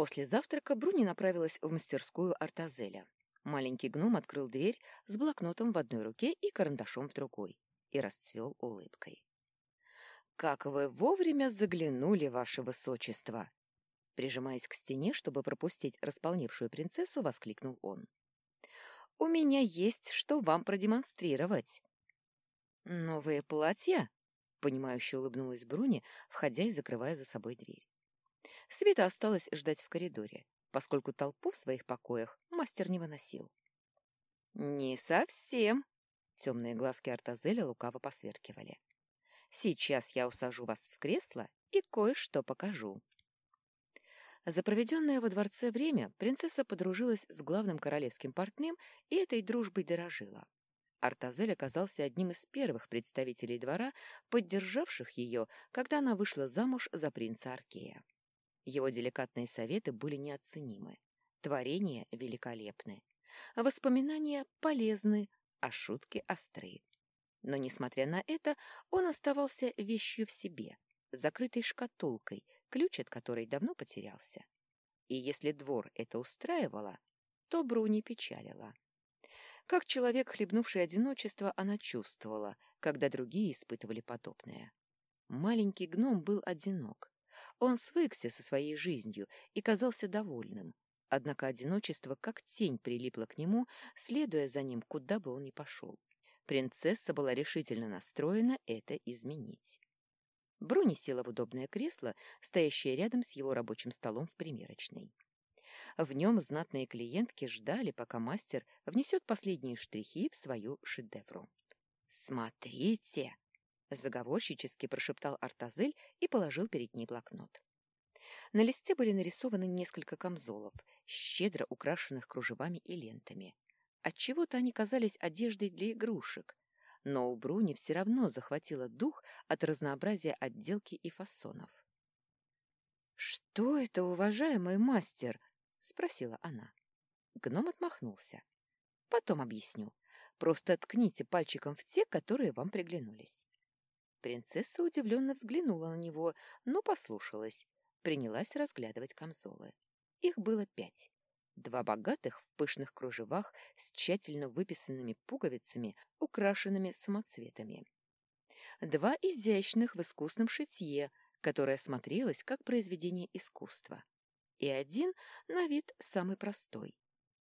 После завтрака Бруни направилась в мастерскую Артазеля. Маленький гном открыл дверь с блокнотом в одной руке и карандашом в другой и расцвел улыбкой. «Как вы вовремя заглянули, ваше высочество!» Прижимаясь к стене, чтобы пропустить располневшую принцессу, воскликнул он. «У меня есть что вам продемонстрировать». «Новые платья?» — понимающе улыбнулась Бруни, входя и закрывая за собой дверь. Света осталась ждать в коридоре, поскольку толпу в своих покоях мастер не выносил. «Не совсем!» — темные глазки Артазеля лукаво посверкивали. «Сейчас я усажу вас в кресло и кое-что покажу». За проведенное во дворце время принцесса подружилась с главным королевским портным и этой дружбой дорожила. Артазель оказался одним из первых представителей двора, поддержавших ее, когда она вышла замуж за принца Аркея. Его деликатные советы были неоценимы, творения великолепны, воспоминания полезны, а шутки остры. Но, несмотря на это, он оставался вещью в себе, закрытой шкатулкой, ключ от которой давно потерялся. И если двор это устраивало, то Бруни печалила. Как человек, хлебнувший одиночество, она чувствовала, когда другие испытывали подобное. Маленький гном был одинок. Он свыкся со своей жизнью и казался довольным. Однако одиночество как тень прилипло к нему, следуя за ним, куда бы он ни пошел. Принцесса была решительно настроена это изменить. Бруни села в удобное кресло, стоящее рядом с его рабочим столом в примерочной. В нем знатные клиентки ждали, пока мастер внесет последние штрихи в свою шедевру. «Смотрите!» Заговорщически прошептал Артазель и положил перед ней блокнот. На листе были нарисованы несколько камзолов, щедро украшенных кружевами и лентами. Отчего-то они казались одеждой для игрушек, но у Бруни все равно захватило дух от разнообразия отделки и фасонов. «Что это, уважаемый мастер?» — спросила она. Гном отмахнулся. «Потом объясню. Просто ткните пальчиком в те, которые вам приглянулись». Принцесса удивленно взглянула на него, но послушалась, принялась разглядывать камзолы. Их было пять. Два богатых в пышных кружевах с тщательно выписанными пуговицами, украшенными самоцветами. Два изящных в искусном шитье, которое смотрелось как произведение искусства. И один на вид самый простой.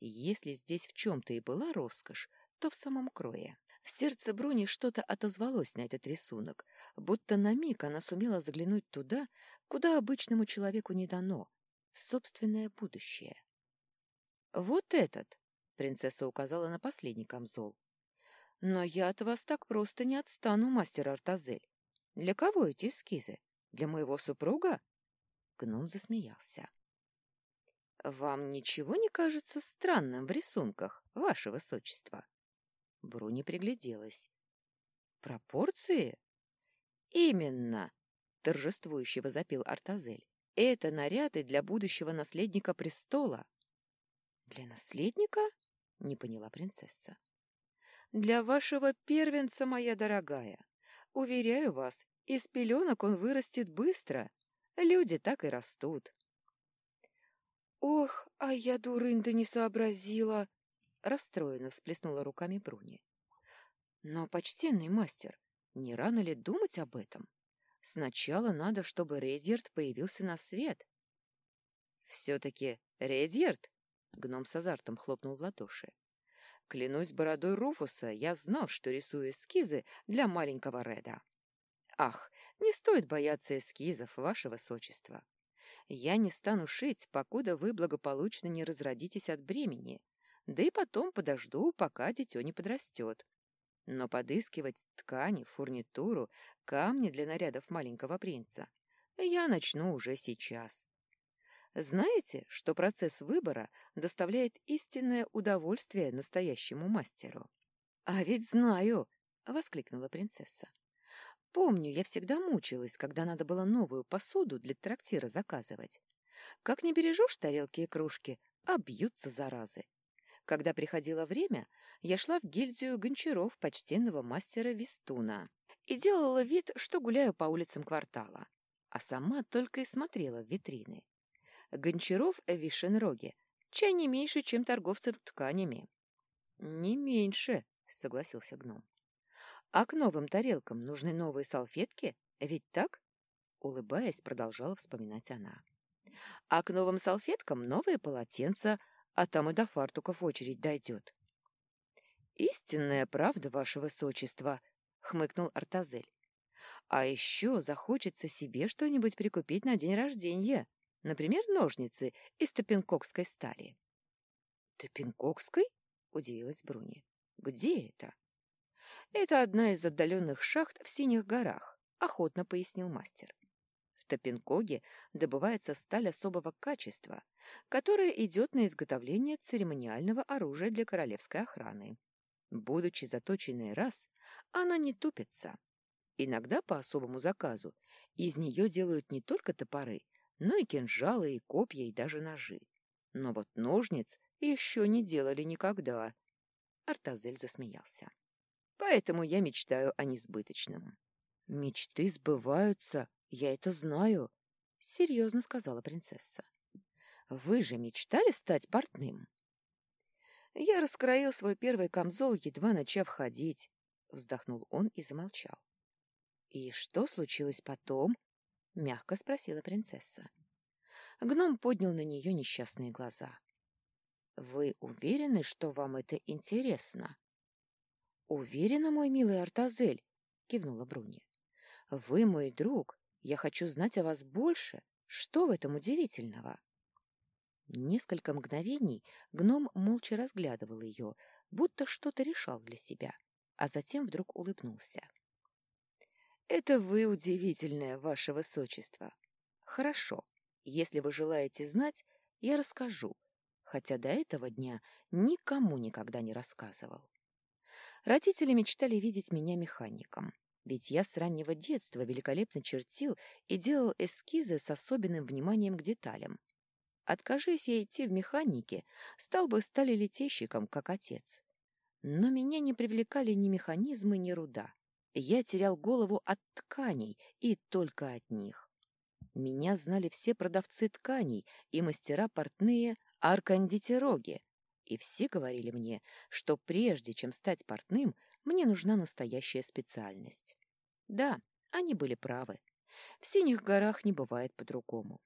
если здесь в чем-то и была роскошь, то в самом крое. В сердце Бруни что-то отозвалось на этот рисунок, будто на миг она сумела заглянуть туда, куда обычному человеку не дано, в собственное будущее. «Вот этот!» — принцесса указала на последний камзол. «Но я от вас так просто не отстану, мастер Артазель. Для кого эти эскизы? Для моего супруга?» Гном засмеялся. «Вам ничего не кажется странным в рисунках, ваше высочество?» Бруни пригляделась. «Пропорции?» «Именно!» — торжествующе возопил Артазель. «Это наряды для будущего наследника престола». «Для наследника?» — не поняла принцесса. «Для вашего первенца, моя дорогая. Уверяю вас, из пеленок он вырастет быстро. Люди так и растут». «Ох, а я, дурында, не сообразила!» Расстроенно всплеснула руками Бруни. Но, почтенный мастер, не рано ли думать об этом? Сначала надо, чтобы Редьярд появился на свет. Все-таки Редьярд? Гном с азартом хлопнул в ладоши. Клянусь бородой Руфуса, я знал, что рисую эскизы для маленького Реда. Ах, не стоит бояться эскизов, ваше высочество. Я не стану шить, покуда вы благополучно не разродитесь от бремени, да и потом подожду, пока дитё не подрастет. Но подыскивать ткани, фурнитуру, камни для нарядов маленького принца я начну уже сейчас. Знаете, что процесс выбора доставляет истинное удовольствие настоящему мастеру? — А ведь знаю! — воскликнула принцесса. — Помню, я всегда мучилась, когда надо было новую посуду для трактира заказывать. Как не бережешь тарелки и кружки, а бьются заразы. Когда приходило время, я шла в гильдию гончаров почтенного мастера Вестуна и делала вид, что гуляю по улицам квартала, а сама только и смотрела в витрины. гончаров в Вишенроге чай не меньше, чем торговцев тканями. Не меньше, согласился гном. А к новым тарелкам нужны новые салфетки, ведь так? Улыбаясь, продолжала вспоминать она. А к новым салфеткам новые полотенца, а там и до фартуков очередь дойдет. «Истинная правда, ваше высочество», — хмыкнул Артазель. «А еще захочется себе что-нибудь прикупить на день рождения, например, ножницы из топинкокской стали». «Топинкокской?» — удивилась Бруни. «Где это?» «Это одна из отдаленных шахт в Синих горах», — охотно пояснил мастер. В Топинкоге добывается сталь особого качества, которая идет на изготовление церемониального оружия для королевской охраны. Будучи заточенной раз, она не тупится. Иногда по особому заказу из нее делают не только топоры, но и кинжалы, и копья, и даже ножи. Но вот ножниц еще не делали никогда. Артазель засмеялся. Поэтому я мечтаю о несбыточном. Мечты сбываются, я это знаю, — серьезно сказала принцесса. Вы же мечтали стать портным? Я раскроил свой первый камзол, едва начав ходить. Вздохнул он и замолчал. «И что случилось потом?» — мягко спросила принцесса. Гном поднял на нее несчастные глаза. «Вы уверены, что вам это интересно?» «Уверена, мой милый Артазель», — кивнула Бруни. «Вы мой друг. Я хочу знать о вас больше. Что в этом удивительного?» Несколько мгновений гном молча разглядывал ее, будто что-то решал для себя, а затем вдруг улыбнулся. «Это вы удивительное, ваше высочество. Хорошо, если вы желаете знать, я расскажу, хотя до этого дня никому никогда не рассказывал. Родители мечтали видеть меня механиком, ведь я с раннего детства великолепно чертил и делал эскизы с особенным вниманием к деталям, Откажись я идти в механике, стал бы сталелитейщиком, как отец. Но меня не привлекали ни механизмы, ни руда. Я терял голову от тканей и только от них. Меня знали все продавцы тканей и мастера портные аркандитероги, и все говорили мне, что прежде чем стать портным, мне нужна настоящая специальность. Да, они были правы. В синих горах не бывает по-другому.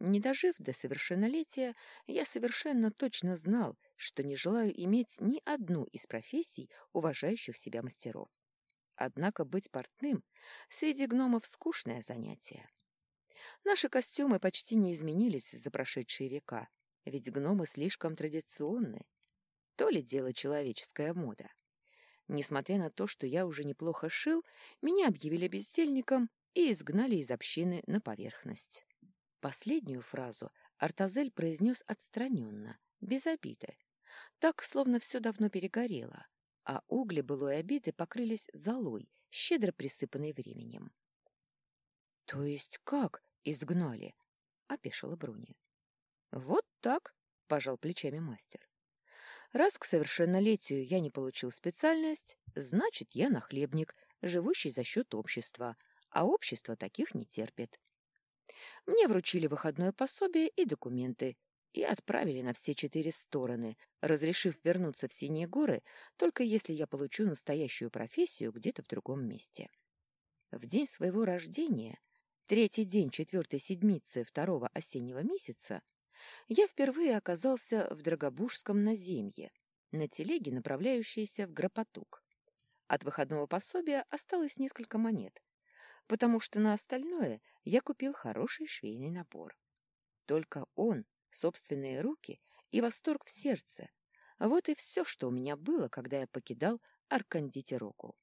Не дожив до совершеннолетия, я совершенно точно знал, что не желаю иметь ни одну из профессий уважающих себя мастеров. Однако быть портным среди гномов скучное занятие. Наши костюмы почти не изменились за прошедшие века, ведь гномы слишком традиционны. То ли дело человеческая мода. Несмотря на то, что я уже неплохо шил, меня объявили бездельником и изгнали из общины на поверхность. Последнюю фразу Артазель произнес отстраненно, без обиды, так, словно все давно перегорело, а угли былой обиды покрылись золой, щедро присыпанной временем. — То есть как изгнали? — опешила Бруни. — Вот так, — пожал плечами мастер. — Раз к совершеннолетию я не получил специальность, значит, я нахлебник, живущий за счет общества, а общество таких не терпит. Мне вручили выходное пособие и документы и отправили на все четыре стороны, разрешив вернуться в Синие горы, только если я получу настоящую профессию где-то в другом месте. В день своего рождения, третий день четвертой седмицы второго осеннего месяца, я впервые оказался в Драгобужском наземье, на телеге, направляющейся в Гропотук. От выходного пособия осталось несколько монет, потому что на остальное я купил хороший швейный набор. Только он, собственные руки и восторг в сердце. Вот и все, что у меня было, когда я покидал Аркандитероку.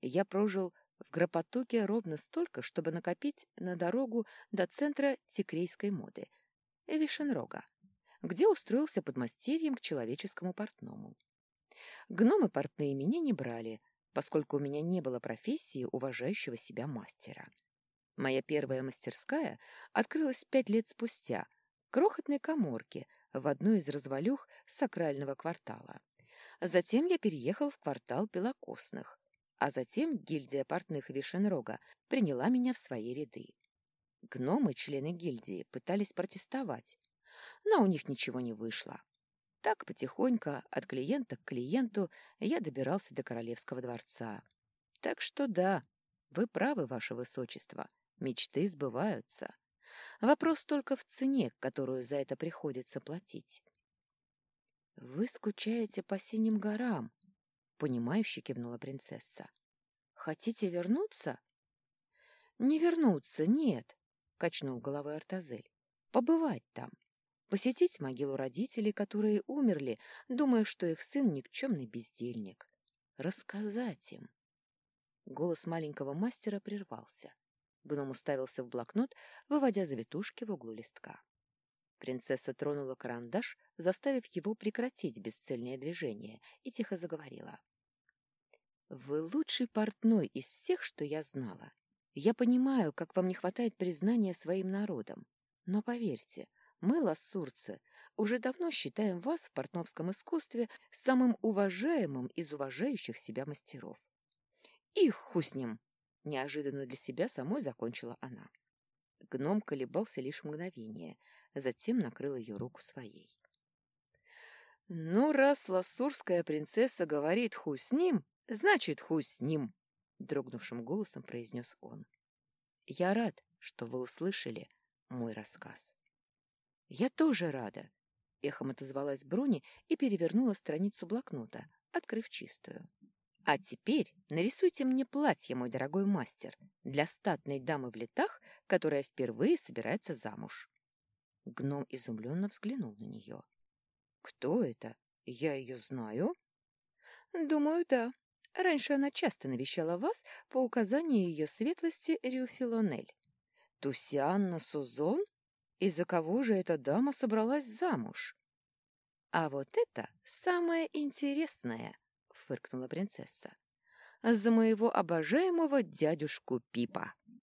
Я прожил в Гропотоке ровно столько, чтобы накопить на дорогу до центра тикрейской моды, Вишенрога, где устроился подмастерьем к человеческому портному. Гномы портные меня не брали, поскольку у меня не было профессии уважающего себя мастера. Моя первая мастерская открылась пять лет спустя, в крохотной коморке в одной из развалюх сакрального квартала. Затем я переехал в квартал Белокосных, а затем гильдия портных Вишенрога приняла меня в свои ряды. Гномы, члены гильдии, пытались протестовать, но у них ничего не вышло. Так потихоньку, от клиента к клиенту, я добирался до королевского дворца. Так что да, вы правы, ваше высочество, мечты сбываются. Вопрос только в цене, которую за это приходится платить. «Вы скучаете по синим горам», — понимающе кивнула принцесса. «Хотите вернуться?» «Не вернуться, нет», — качнул головой Артазель. «Побывать там. Посетить могилу родителей, которые умерли, думая, что их сын — никчемный бездельник. Рассказать им». Голос маленького мастера прервался. Гном уставился в блокнот, выводя завитушки в углу листка. Принцесса тронула карандаш, заставив его прекратить бесцельное движение, и тихо заговорила. «Вы лучший портной из всех, что я знала. Я понимаю, как вам не хватает признания своим народам. Но поверьте, мы, лассурцы, уже давно считаем вас в портновском искусстве самым уважаемым из уважающих себя мастеров. Их хуснем!» Неожиданно для себя самой закончила она. Гном колебался лишь мгновение, затем накрыл ее руку своей. «Ну, раз лассурская принцесса говорит «хуй с ним», значит, хуй с ним», — дрогнувшим голосом произнес он. «Я рад, что вы услышали мой рассказ». «Я тоже рада», — эхом отозвалась Бруни и перевернула страницу блокнота, открыв чистую. А теперь нарисуйте мне платье, мой дорогой мастер, для статной дамы в летах, которая впервые собирается замуж. Гном изумленно взглянул на нее. «Кто это? Я ее знаю?» «Думаю, да. Раньше она часто навещала вас по указанию ее светлости Рюфилонель. Тусианна Сузон? Из-за кого же эта дама собралась замуж?» «А вот это самое интересное!» фыркнула принцесса. «За моего обожаемого дядюшку Пипа!»